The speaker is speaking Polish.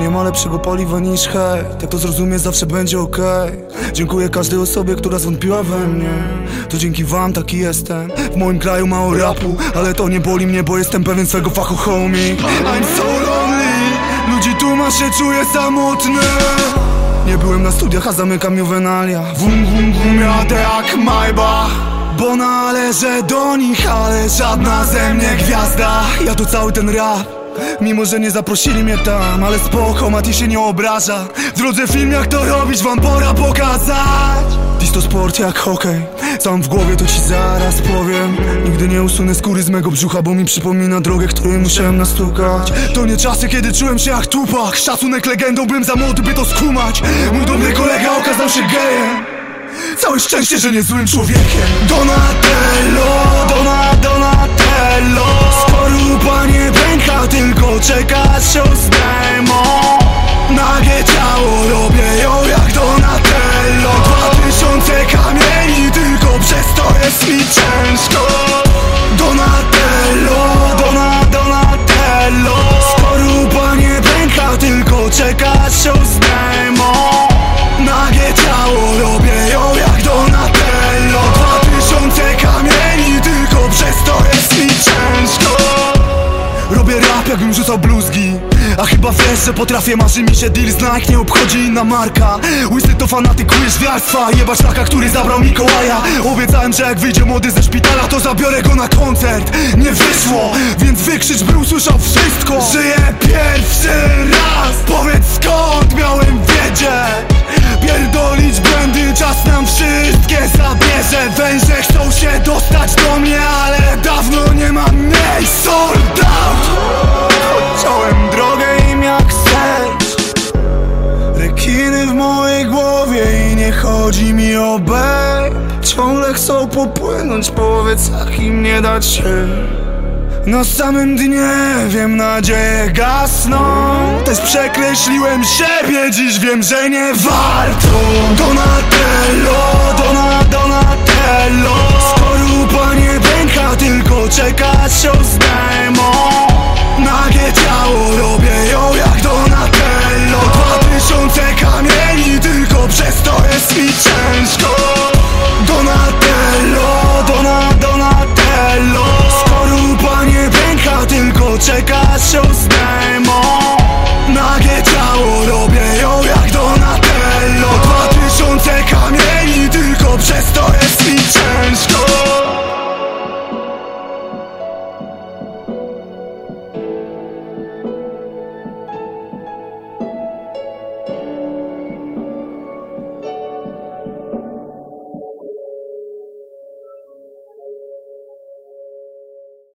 Nie ma lepszego paliwa niż hej. Tak to zrozumie, zawsze będzie okej. Dziękuję każdej osobie, która zwątpiła we mnie. To dzięki wam taki jestem. W moim kraju mało rapu Ale to nie boli mnie, bo jestem pewien swego fachu homie. I'm so lonely. Ludzi tu ma się czuję samotny. Nie byłem na studiach, a zamykam juvenalia. Wum wum wum jadę jak Maybach bo należę do nich, ale żadna ze mnie gwiazda. Ja tu cały ten rap Mimo, że nie zaprosili mnie tam Ale spoko, Mati się nie obraża. W drodze film jak to robić wam pora pokazać. Dziś to sport jak hokej Sam w głowie to ci zaraz powiem. Nigdy nie usunę skóry z mego brzucha Bo mi przypomina drogę, której musiałem nastukać. To nie czasy, kiedy czułem się jak tupak Szacunek legendą, byłem za młody, by to skumać. Mój dobry kolega okazał się gejem Całe szczęście, że nie złym człowiekiem. Donatello, Dona, Donatello Robię rap jakbym rzucał bluzgi. A chyba wiesz, że potrafię, marzy mi się deal Znak nie obchodzi inna marka. Łysy to fanatyk łyżwiarstwa Jebać laka, który zabrał Mikołaja. Obiecałem, że jak wyjdzie młody ze szpitala To zabiorę go na koncert. Nie wyszło, więc wykrzycz, by usłyszał wszystko. Żyję pierwszy raz. Powiedz skąd miałem wiedzieć? Pierdolić błędy, czas nam wszystkie zabierze. Węże chcą się dostać do mnie, ale dawno nie ma mniej Sold out drogę im jak sęcz Rekiny w mojej głowie i nie chodzi mi o bej Ciągle chcą popłynąć po owiecach im nie dać się. Na samym dnie wiem nadzieje gasną. Też przekreśliłem siebie, dziś wiem, że nie warto. Donatello, tylko czeka się zdejmą Nagie ciało, robię ją